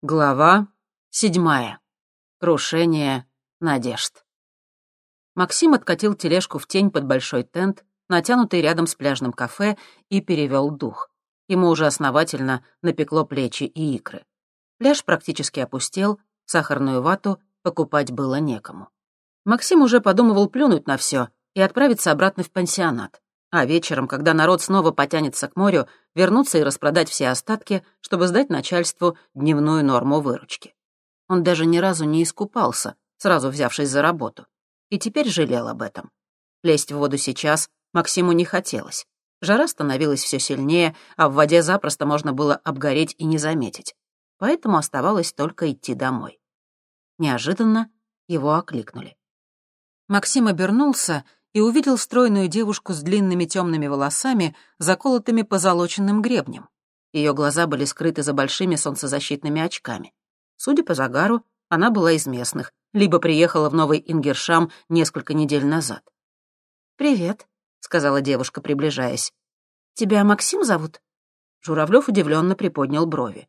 Глава седьмая. Крушение надежд. Максим откатил тележку в тень под большой тент, натянутый рядом с пляжным кафе, и перевел дух. Ему уже основательно напекло плечи и икры. Пляж практически опустел, сахарную вату покупать было некому. Максим уже подумывал плюнуть на все и отправиться обратно в пансионат. А вечером, когда народ снова потянется к морю, вернуться и распродать все остатки, чтобы сдать начальству дневную норму выручки. Он даже ни разу не искупался, сразу взявшись за работу. И теперь жалел об этом. Лезть в воду сейчас Максиму не хотелось. Жара становилась все сильнее, а в воде запросто можно было обгореть и не заметить. Поэтому оставалось только идти домой. Неожиданно его окликнули. Максим обернулся и увидел стройную девушку с длинными темными волосами, заколотыми позолоченным гребнем. Ее глаза были скрыты за большими солнцезащитными очками. Судя по загару, она была из местных, либо приехала в Новый Ингершам несколько недель назад. «Привет», — сказала девушка, приближаясь. «Тебя Максим зовут?» Журавлев удивленно приподнял брови.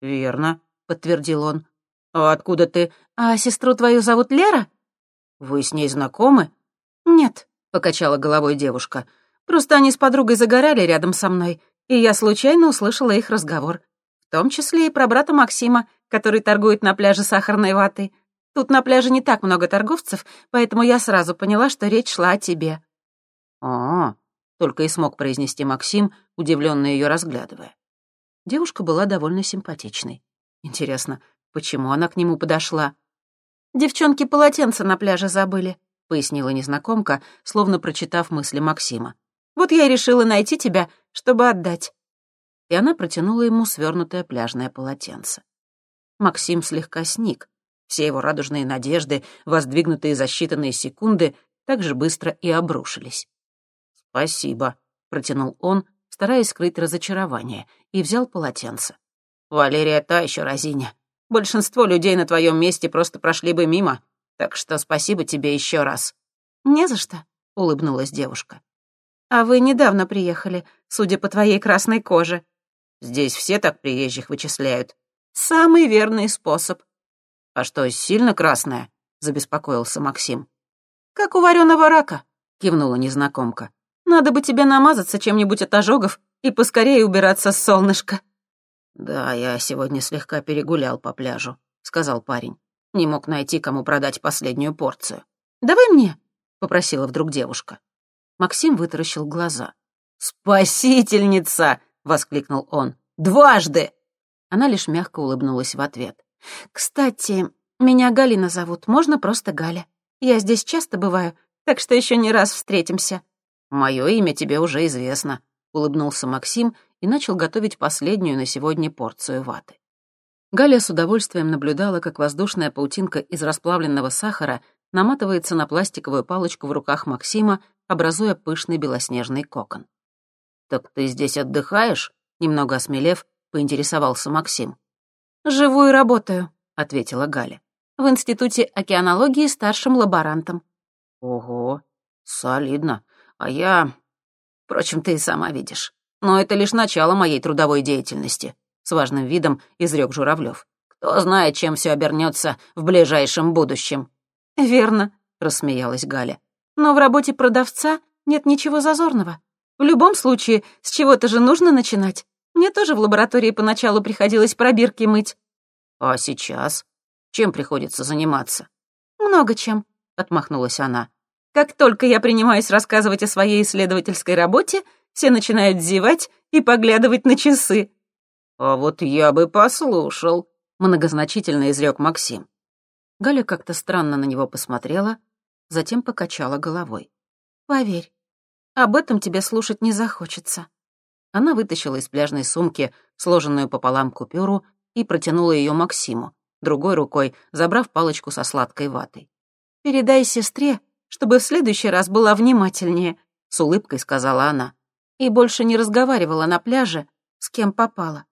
«Верно», — подтвердил он. «А откуда ты?» «А сестру твою зовут Лера?» «Вы с ней знакомы?» «Нет», — покачала головой девушка. «Просто они с подругой загорали рядом со мной, и я случайно услышала их разговор. В том числе и про брата Максима, который торгует на пляже сахарной ватой. Тут на пляже не так много торговцев, поэтому я сразу поняла, что речь шла о тебе». «А, -а только и смог произнести Максим, удивленно ее разглядывая. Девушка была довольно симпатичной. Интересно, почему она к нему подошла? «Девчонки полотенца на пляже забыли», пояснила незнакомка, словно прочитав мысли Максима. «Вот я и решила найти тебя, чтобы отдать». И она протянула ему свернутое пляжное полотенце. Максим слегка сник. Все его радужные надежды, воздвигнутые за считанные секунды, так же быстро и обрушились. «Спасибо», — протянул он, стараясь скрыть разочарование, и взял полотенце. «Валерия та еще разиня. Большинство людей на твоем месте просто прошли бы мимо. Так что спасибо тебе еще раз». «Не за что», — улыбнулась девушка. «А вы недавно приехали, судя по твоей красной коже». «Здесь все так приезжих вычисляют». «Самый верный способ». «А что, сильно красная?» — забеспокоился Максим. «Как у вареного рака», — кивнула незнакомка. «Надо бы тебе намазаться чем-нибудь от ожогов и поскорее убираться с солнышка». «Да, я сегодня слегка перегулял по пляжу», — сказал парень. Не мог найти, кому продать последнюю порцию. «Давай мне», — попросила вдруг девушка. Максим вытаращил глаза. «Спасительница!» — воскликнул он. «Дважды!» Она лишь мягко улыбнулась в ответ. «Кстати, меня Галина зовут, можно просто Галя. Я здесь часто бываю, так что еще не раз встретимся». «Мое имя тебе уже известно», — улыбнулся Максим и начал готовить последнюю на сегодня порцию ваты. Галя с удовольствием наблюдала, как воздушная паутинка из расплавленного сахара наматывается на пластиковую палочку в руках Максима, образуя пышный белоснежный кокон. «Так ты здесь отдыхаешь?» — немного осмелев, поинтересовался Максим. «Живу и работаю», — ответила Галя. «В Институте океанологии старшим лаборантом». «Ого, солидно. А я... Впрочем, ты и сама видишь. Но это лишь начало моей трудовой деятельности с важным видом изрек Журавлев. «Кто знает, чем все обернется в ближайшем будущем». «Верно», — рассмеялась Галя. «Но в работе продавца нет ничего зазорного. В любом случае, с чего-то же нужно начинать. Мне тоже в лаборатории поначалу приходилось пробирки мыть». «А сейчас? Чем приходится заниматься?» «Много чем», — отмахнулась она. «Как только я принимаюсь рассказывать о своей исследовательской работе, все начинают зевать и поглядывать на часы. «А вот я бы послушал», — многозначительно изрек Максим. Галя как-то странно на него посмотрела, затем покачала головой. «Поверь, об этом тебе слушать не захочется». Она вытащила из пляжной сумки сложенную пополам купюру и протянула ее Максиму, другой рукой забрав палочку со сладкой ватой. «Передай сестре, чтобы в следующий раз была внимательнее», — с улыбкой сказала она, и больше не разговаривала на пляже, с кем попала.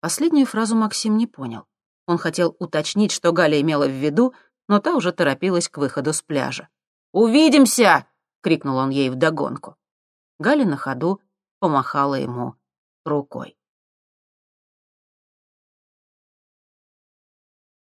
Последнюю фразу Максим не понял. Он хотел уточнить, что Галя имела в виду, но та уже торопилась к выходу с пляжа. «Увидимся!» — крикнул он ей вдогонку. Галя на ходу помахала ему рукой.